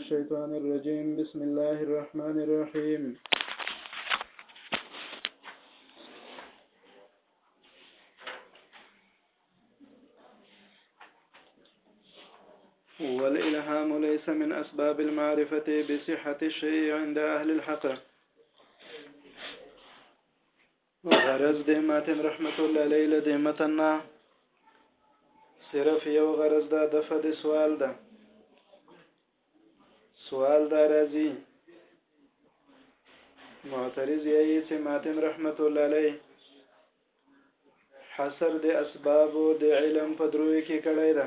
الشيطان الرجيم بسم الله الرحمن الرحيم والإلهام ليس من أسباب المعرفة بصحة الشيء عند أهل الحق وغرض د ماتن رحمت الله علیه له دې متن نه صرف یو غرض ده د فد سوال ده سوال دا راځي معترض یې چې ماتن رحمت الله علیه حصر د اسباب د علم په دروي کې کړی ده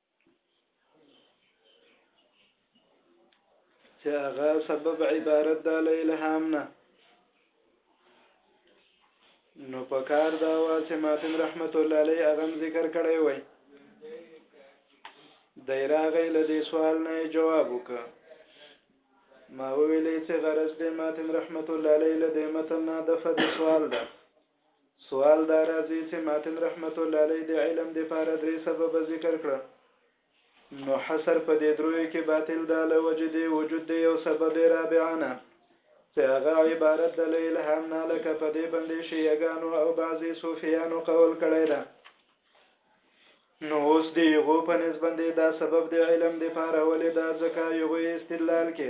چې هغه سبب عبارت ده له الهام نه نو په کار دا وا چې ماتن رحمت الله علی هغه ذکر کړی وای دی راغی له دې سوال نه جواب وکړ ما ویلې چې غرض دې ماتن رحمت الله علی له دې متن نه د فد سوال ده سوال دا راځي چې ماتن رحمت الله علیه د علم د پاره درې سبب ذکر کړه نو حصر په دې دروي کې باطل ده له وجې دی وجود دی یو سبب رابعانه چې هغه عبارت د له الهام نه لکه په دې باندې شیعګانو او بعضې صوفیانو قول کړی ده نو اوس دی یغو په نسبت دی دا سبب د علم د پاره ولې دا ځکه یغو استدلال کې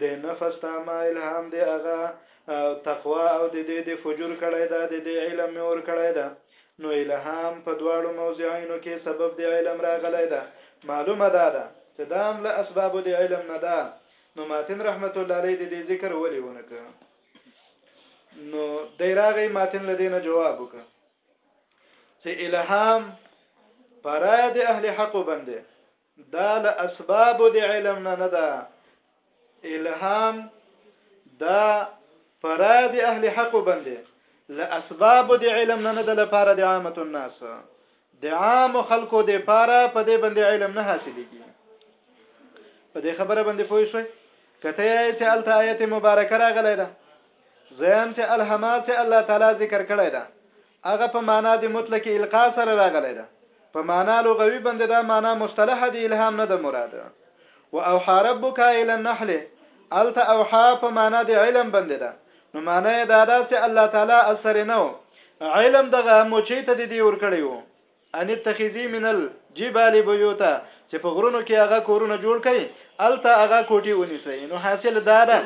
د نفس طعمه الهام دې هغه تقوا او د دې د فجور کړی ده د دې علم مې اور کړی ده نو الهام په دواړو موضعینو کې سبب د علم راغلی ده معلومه دا ده چې دا هم له اسبابو د علم نه ده نو ماتن رحمت الله علیه د دې ذکر ولې ونکه نو دی راغی ماتن لدینه جواب وکړه چې الهام پرای د اهل حق بنده دا له اسباب د علم نه نه ده الهام دا فراد اهل حق باندې له اسباب د علم نه نه ده لپاره د عامه الناس د عام خلکو د پاره په دې باندې علم نه حاصلېږي په دې خبره باندې پوه شئ کته یې چې الته آیت مبارکه راغلی ده زم چې الهمات الله تعالی ذکر کړی ده هغه په مانا د مطلق القاء سره راغلی ده په مانا لغوي بندې دا مانا مصطلحه د الهام نه ده مراد و اوحا ربک الى النحل الته اوحا په مانا د علم بندې ده نو مانا یې دا ده چې الله تعالی اثر نه علم دغه موچی ته دی ورکړی وو ان اتخذی من الجبال بیوتا چې په غرونو کې هغه کورونه جوړ کړي الته هغه کوټي ونیسي نو حاصل دا ده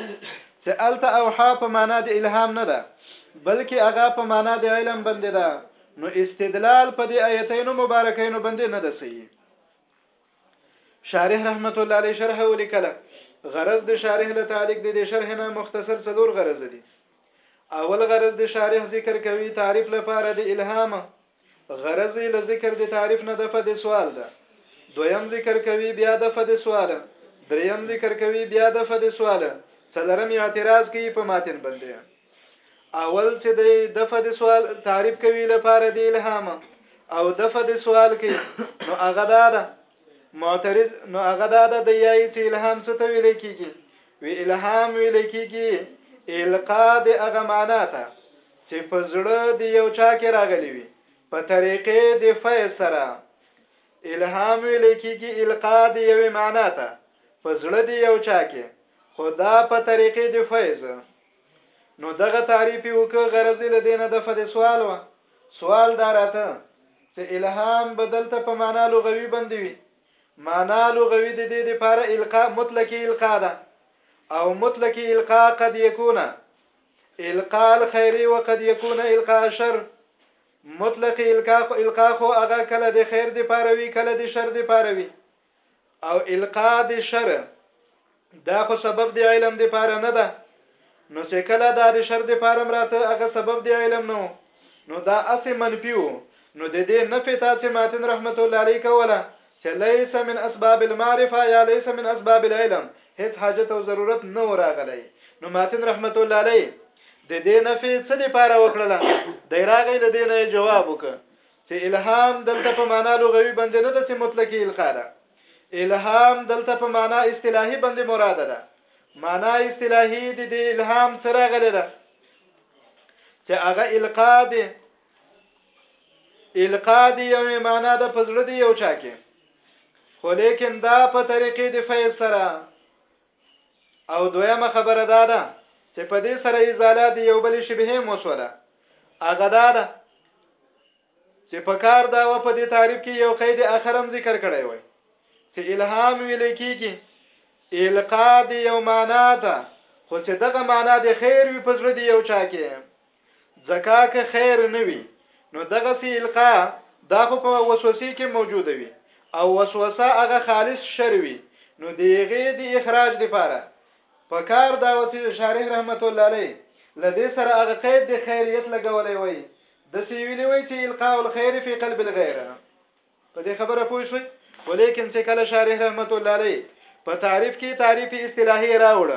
چې الته اوحا په معنا د الهام نه ده بلکې هغه په معنا د علم باندې ده نو استدلال په دې آیتینو مبارکینو باندې نه ده صحیح شارح رحمت الله علیه شرح ولیکله غرض د شارح له تعلق د شرح نه مختصر څلور غرض دي اول غرض د شارح ذکر کوي تعریف لپاره د الهام غرض يې له ذکر د تعريف نه دفع د سوال ده، دويم ذکر کوي بيا دفع د سوال، دريم ذکر کوي بيا دفع د سوال، څلرم اعتراض کوي په ماتن بندې. اول چې دی دفع د سوال تعريف کوي لپاره د الهام او دفع د سوال کوي نو هغه دا ده معترض نو هغه دا ده د یای چې الهام څه ته ویل کیږي وی الهام ویل کیږي القا د هغه معنا ته چې په زړه د یو چا کې راغلي وي په طریقې د فیض سره. الهام ویل کیږي القاء د یوې معنا ته په زړه د یو چا کې خو دا په طریقې د فیض. نو دغه تعریف یې وکړ غرض له دې نه دفع د سوال وه. سوال دا راته چې الهام به دلته په معنا لغوي باندې وي. معنا لغوي د دې لپاره القاء مطلقي القاء ده او مطلقي القاء قد يكون القاء الخير وقد يكون القاء شر مطلق القاء القاء خو هغه کله د خیر د پاره وی کله د شر د پاره وی او القاء د شر دا خو سبب د علم د پاره نه ده نو چې کله دا د شر د پاره مراته هغه سبب د علم نه نو دا اسه منفیو نو د دې نفي تاسو ماتن رحمت الله علیه کوله چه ليس من اسباب المعرفه يا ليس من اسباب العلم هيڅ حاجت او ضرورت نه وو راغلی نو ماتن رحمت الله علی ددې نفی څه لپاره وکړله دی راغی لدې نه جواب وک چه الهام دلته په معنا لغوي باندې نه د سي مطلقي القا ده الهام دلته په معنا اصطلاحي باندې مراد ده معنا اصطلاحي د دې الهام سره غلې ده چې هغه القا ده القا دی یوې معنا د په زړه دی یو چا کې خو لیکن دا په طریقې د فیض سره او دویمه خبره دا ده چې په دې سره ازاله دی یو بل شبهه موصوله هغه دا ده چې په کار دا و په دې تعریف کې یو قید اخرم ذکر کړی وای چې الهام ویل کیږي القا دی یو معنا ده خو چې دغه معنا د خیر وي په زړه دی یو چا کې ځکه که خیر نه وي نو دغسې القا دا خو په وسوسې کې موجوده وي او وسوسه هغه خالص شر وي نو د هغې د اخراج لپاره په کار دا و چې شارح رحمت الله علیه له دې سره هغه قید د خیریت لګولی وای داسې ویلي وای چې القاء الخیر فی قلب الغیر په دې خبره پوه شوي ولیکن چې کله شارح رحمت الله علیه په تعریف کې تعریف اصطلاحي راوړ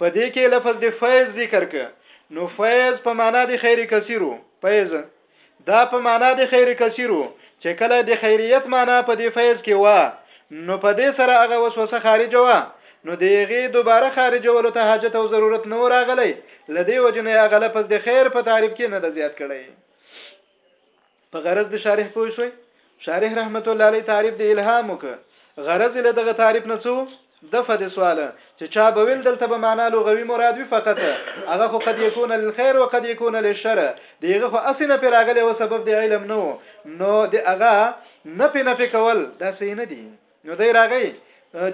په دې کې لفظ د فیض ذکر ک نو فیض په معنا د خیر کثیرو فیض دا په معنا د خیر کثیرو چې کله د خیریت معنا په دې فیض کې و نو په دې سره هغه وسوسه خارج و نو دیغه دوباره خارجولو ته حاجت او ضرورت نه راغلی لدی وجنه هغه لفظ د خیر په تعریف کې نه زیات کړي په غرض د شارح پوه شوئ؟ شارح رحمت الله علیه تعریف د الهام وکړ. غرض یې له دغه تعریف نه څه و؟ دفع د سوال، چې چا به ویل دلته به معنا لغوي مراد وي فقط، هغه خو قد یکون للخیر و قد یکون للشر، د هغه خو هسې نفې راغلې وه سبب د علم نه و، نو د هغه نفې نفې کول دا صحیح نه دي. نو دی راغی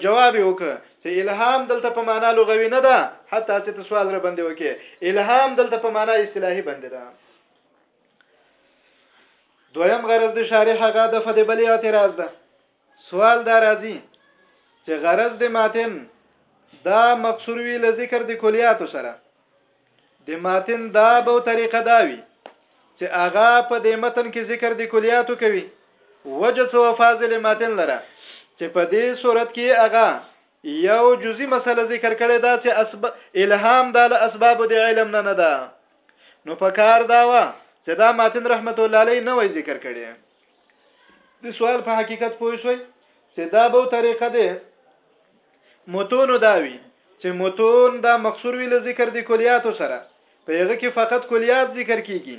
جواب یې وکړ، چې الهام دلته په معنا لغوي نه ده، حتی چې ته سوال رباندې وکړې، الهام دلته په معنا اصطلاحي باندې ده. دویم غرض د شارح هغه د فد بل اعتراض ده سوال دا راځي چې غرض د ماتن دا مقصور وی ل ذکر د کلیات سره د ماتن دا به طریقه دا وی چې هغه په دې متن کې ذکر د کلیاتو کوي وجه سو فاضل ماتن لره چې په دې صورت کې هغه یو جزی مسله ذکر کړی دا چې اسب... الهام دا له اسباب د علم نه نه ده نو په کار دا و چې دا ماتن رحمت الله علیه نه وای ذکر کړی د سوال په حقیقت پوه شوي چې دا به طریقه ده متون داوي چې متون دا مقصور ویل ذکر دي کلیات سره په هغه کې فقط کلیات ذکر کیږي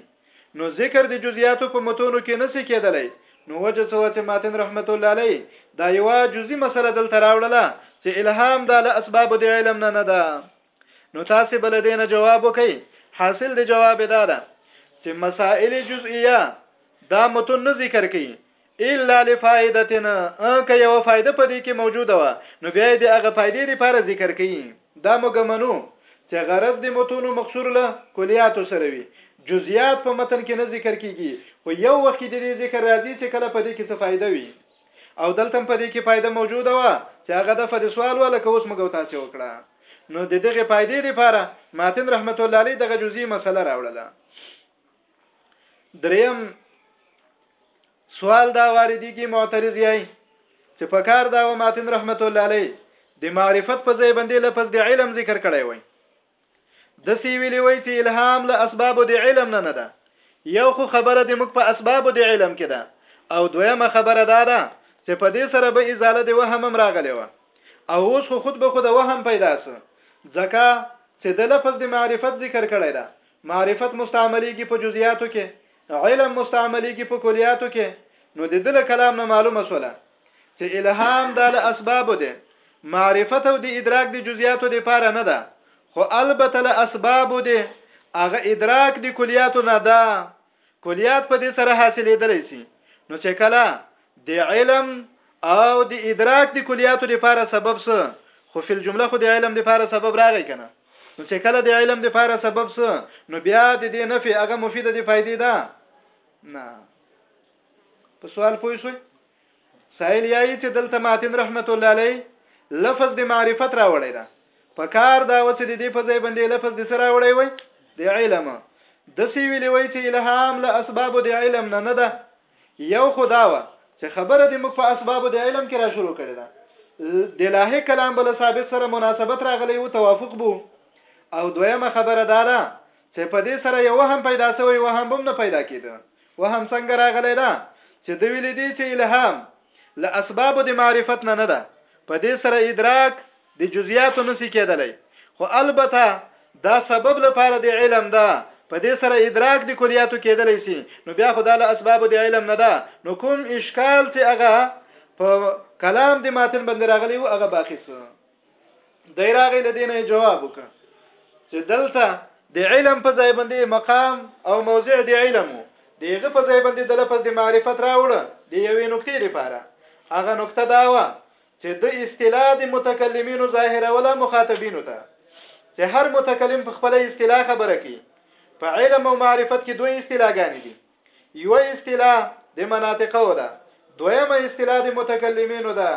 نو ذکر د جزئیاتو په متونو کې نه سي کېدلی نو وجه څه وه چې ماتن رحمت الله علیه دا یوه جزئي مسله دلته راوړله چې الهام دا له اسباب د علم نه نه ده نو تاسو بل دې نه جواب وکئ حاصل د جواب دا ده چې مسائل جزئیه دا متون نه ذکر کړي الا لفائدتنا ا که یوه فائده په دې کې موجوده وه نو بیا یې د هغه فائدې لپاره ذکر کوي دا موږ منو چې غرض د متونو مقصور له کلیاتو سره وي جزئیات په متن کې نه ذکر کیږي خو یو وخت کې د دې ذکر راځي چې کله په دې کې څه فائده وي او دلته په دې کې فائده موجوده وه چې هغه د فد سوال ولا که اوس موږ تاسو وکړه نو د دغه فائدې لپاره ماتن رحمت الله علیه دغه جزئی مسله راوړله دریم سوال دا واردی کی معترض یای چې په کار دا و ماتن رحمت الله علی د معرفت په ځای باندې لفظ د علم ذکر کړی وای د سی ویلی وای چې الهام له اسباب د علم نه نه ده یو خو خبره د مخ په اسباب د علم کې ده او دویمه خبره دا ده چې په دې سره به ازاله د وهم هم راغلی و او اوس خو خود به خود وهم پیدا سو ځکه چې د لفظ د معرفت ذکر کړی ده معرفت مستعمليږي په جزياتو کې علم مستعمليږي په کلياتو کې نو د دل کلام نه معلومه سوله چې الهام د له اسبابو دی معرفت او د ادراک د جزياتو د پاره نه ده خو البته له اسبابو دی هغه ادراک د کلیاتو نه ده کلیات په دې سره حاصلېدلی سي نو چې کله د علم او د ادراک د کلیاتو لپاره سبب سه خو فل جمله خو د علم لپاره سبب راغی کنه نو چې کله د علم لپاره سبب سه نو بیا د دې نفي هغه مفیده د فائدې ده نه په سوال پوه شئ سائل یایي چې دلته ماتن رحمت الله علی لفظ د معرفت راوړی دا په کار دا و چې د دې په ځای باندې لفظ د سره راوړی وای د علم د سی ویلی وای چې الهام له اسباب د علم نه نه ده یو خدا و چې خبره د موږ په اسباب د علم کې را شروع کړي ده د لاهي کلام بل سابق سره مناسبت راغلی او توافق بو او دویمه خبره دا ده چې په دې سره یې وهم پیدا شوی وهم بم نه پیدا کېده وهم څنګه راغلی دا چې دوی لیدي چې الهام له اسباب د معرفت نه نه ده په دې سره ادراک د جزئیاتو نسی کېدلی خو البته دا سبب لپاره د علم ده په دې سره ادراک د کلیاتو کېدلی سي نو بیا خو دا له اسباب د علم نه ده نو کوم اشکال چې هغه په کلام د ماتن باندې راغلی او هغه باقی سو دایراغه لدینه جواب وکړه چې دلته د علم په ځای باندې مقام او موضع د علم دیغه په ځای باندې د لفظ د معرفت راوړ د یوې نقطې لپاره هغه نقطه دا و چې د اصطلاح د متکلمینو ظاهره ولا مخاطبینو ته چې هر متکلم په خپل اصطلاح خبره کوي په علم او معرفت کې دوه اصطلاحګانې دي یوه اصطلاح د مناطقو ده دویمه اصطلاح د متکلمینو ده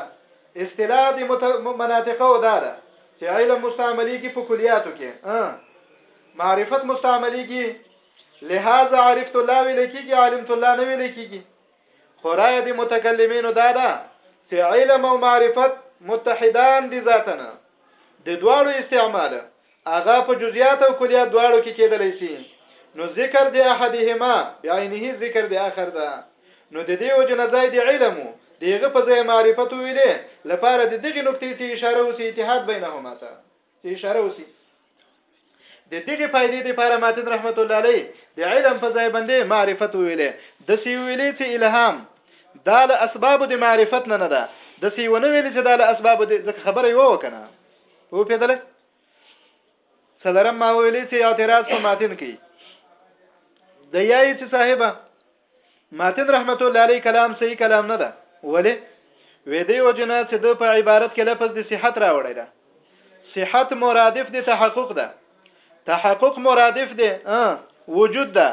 اصطلاح د مت... مناطقو دا ده چې علم مستعمليږي په کلیاتو کې معرفت مستعمليږي لهذا عرفت الله ویل کیږي علمت الله نه ویل کیږي خورای د متکلمینو دا ده چې علم او معرفت متحدان دي ذاتنه د دواړو استعمال هغه په جزیات او کلیات دواړو کې کیدلی شي نو ذکر د احدهما بعینه ذکر د اخر ده نو د دې وجه نه ځای د علم د هغه په ځای معرفت ویلې لپاره د دغه نقطې ته اشاره وسی اتحاد بینهما ته اشاره وسی د دغه فائدې لپاره ماتن رحمت الله علیه د علم په ځای باندې معرفت ویلې د سی ویلې چې الهام دا له اسباب د معرفت نه نه ده د سی ونه ویلې چې دا له اسباب د خبره یو وکنه وو پیدله څلورم ما ویلې چې اعتراض په ماتن کې د یای چې صاحبہ ماتن رحمت الله علی کلام صحیح کلام نه ده ولی وې دی وجنه چې د په عبارت کې لفظ د صحت راوړی ده صحت مرادف د تحقق ده تحقق مرادف ده وجود ده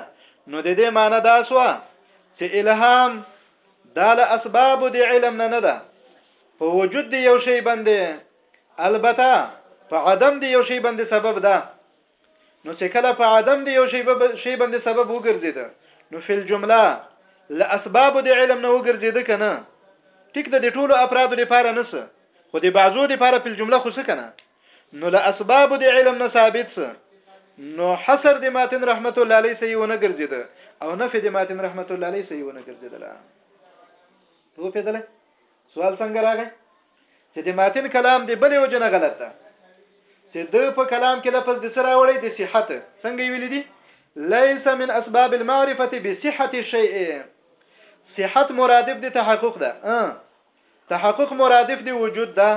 نو د دې معنی دا سو چې الهام دا له اسباب د علم نه نه ده په وجود دی یو شی باندې البته په عدم د یو شی باندې سبب ده نو چې کله په عدم د یو شی شی باندې سبب وګرځید نو فل جمله ل اسباب د علم نه وګرځید کنه ټیک د دې ټولو افرادو لپاره نس خو د بعضو لپاره په جمله خو څه کنه نو ل اسباب د علم نه ثابت سه نو حصر د ماتن رحمت الله علیه سي ونه ګرځید او نفي د ماتن رحمت الله علیه سي ونه ګرځیدله نو په دله سوال څنګه راغی چې د ماتن کلام د بلې وجه نه غلط ده چې د په کلام کې لفظ د سره وړي د صحت څنګه ویل دي ليس من اسباب المعرفه بصحه الشيء صحت مرادف د تحقق ده اه. تحقق مرادف د وجود ده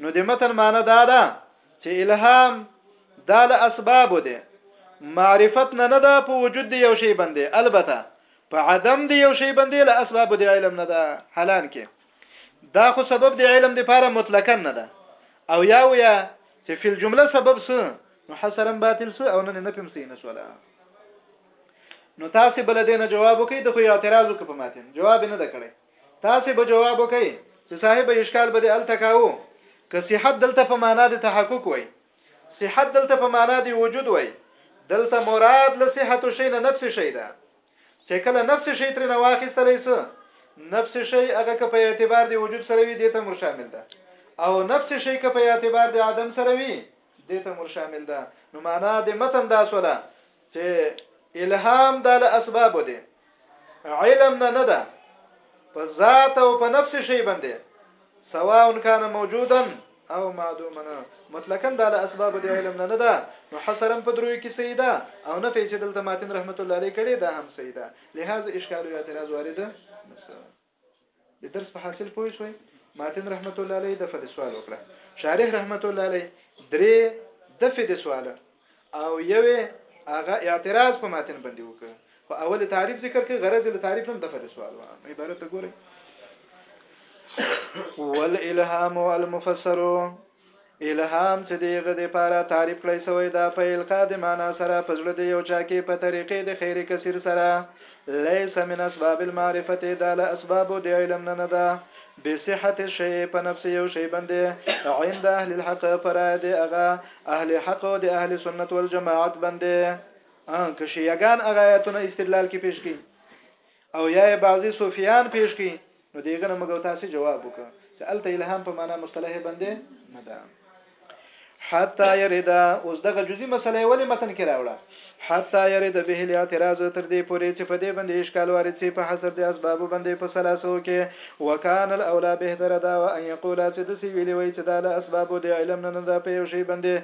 نو د متن معنی دا ده چې الهام دا له اسباب ده معرفت نه نه ده په وجود د یو شی باندې البته په عدم د یو شی باندې له اسباب د علم نه ده حالان کې دا خو سبب د علم لپاره مطلقا نه ده او یا ویا چې فل جمله سبب سو نو حسرا باطل سو او نه نه پم سي نه سولا نو تاسو بل دینه جواب وکي د خو اعتراض وک په ماتن جواب نه د کړي تاسو به جواب وکي چې صاحب اشکال به د ال تکاو که صحت دلته په معنا د تحقق وای صحت دلته په معنا د وجود وای دلته مراد له صحت شي نه نفس شي ده چې کله نفس شي تر نه واخیستلې سو نفس شي هغه که په اعتبار دی وجود سره وي دته مر شامل ده او نفس شي که په اعتبار دی عدم سره وي دته مر شامل ده نو معنا د متن دا سوله چې الهام د اسباب دی علم نه نه ده په ذات او په نفس شي باندې سواء كان موجودا او معدومنا مطلقا د اسباب د علم نه ده نو حصرا په دروي کې سیدا او نه پیچې دلته ماتن رحمت الله علیه کړي دا هم سیدا لهدا اشکال او اعتراض وارد نشو د درس په حاصل پوه شوي ماتن رحمت الله علیه د فد سوال وکړه شارح رحمت الله علیه درې د فد سواله او یوې هغه اعتراض په ماتن باندې وکړ خو اول تعریف ذکر کړ غرض له تعریف هم دغه د سوال و عبارت ته ګورئ والالهام المفسر الهام چې دیغه د پاره تعریف کړی سوی دا په القا د معنا سره په زړه د یو چا کې په طریقې د خیر کثیر سره ليس من اسباب المعرفة دا له اسبابو د علم نه نه ده. بصحة الشيء په نفس يو شي باندې عند اهل الحق په رايه د هغه اهل حق او د اهل سنت والجماعت باندې. اه که شيعه ګان هغه آياتونه استدلال کې پېش کړي او يا يې بعضي صوفيان پېش کړي نو دیګه نه مګو تاسو جواب وکړه چې الته الهام په معنا مصطلح باندې نه ده حتا یریدا اوس دغه جزئی مسله ولې متن کې راوړه حتا یریدا به الاعتراض تر دې پورې چې په دې باندې اشکال وارد شي په حسب د اسباب باندې په سلاسو کې وکان الاولا بهتر دا و ان یقول چې د سی ویلې وای چې دا له اسباب د علم نه نه په یو شی باندې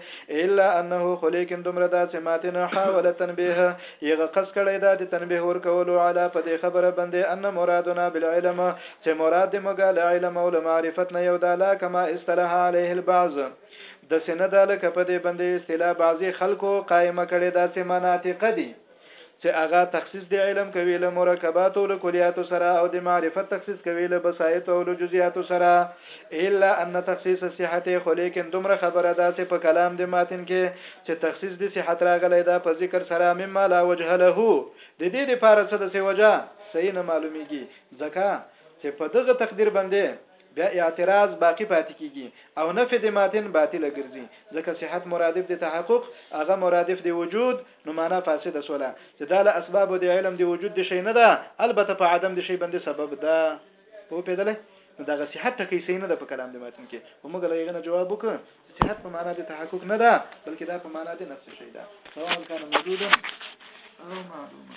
الا انه خلیکن دمر دا چې ماته نه حاول تنبیه یې غقص کړی ده د تنبیه ورکولو علی په دې خبره بندې ان مرادنا بالعلم چې مراد دې موږه له علم او له معرفت نه یو ده لا کما اصطلح علیه البعض دسې نه ده لکه په دې بندې اصطلاح بعضې خلکو قائمه کړې ده چې مناطق دي چې هغه تخصیص د علم کوي له مرکباتو له کلیاتو سره او د معرفت تخصیص کوي له بسایط او له جزئیاتو سره الا ان تخصیص الصحت خو لیکن دومره خبره ده چې په کلام د ماتن کې چې تخصیص دې صحت راغلی ده په ذکر سره مما لا وجه له د دې د پاره څه دسې وجه صحیح نه معلومیږي ځکه چې په دغه تقدیر باندې بیا اعتراض باقی پاتې کیږي او نفی د ماتن باطله ګرځي ځکه صحت مرادف د تحقق هغه مرادف د وجود نو معنا فاسده سوله چې دا له اسباب د علم د وجود د شی نه ده البته په عدم د شی باندې سبب ده په پیدله نو دغه صحت ټکی صحیح نه ده په کلام د ماتن کې ومګله یې نه جواب وکړ صحت په معنا د تحقق نه ده بلکې دا په معنا د نفس شي ده سواء كان موجودا او معلوما